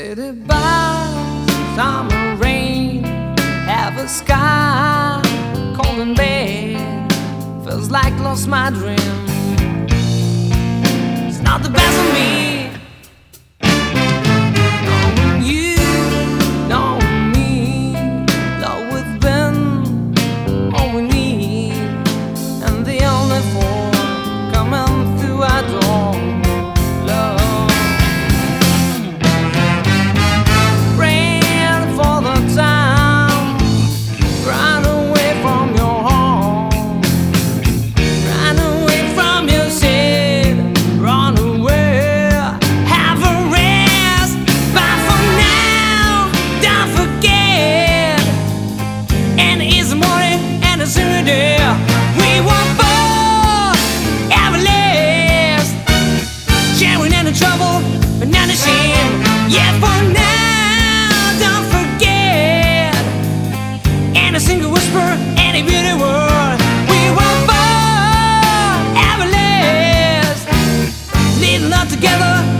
City bars, summer rain, have a sky, cold and bad. Feels like lost my dream. It's not the best of me. not together.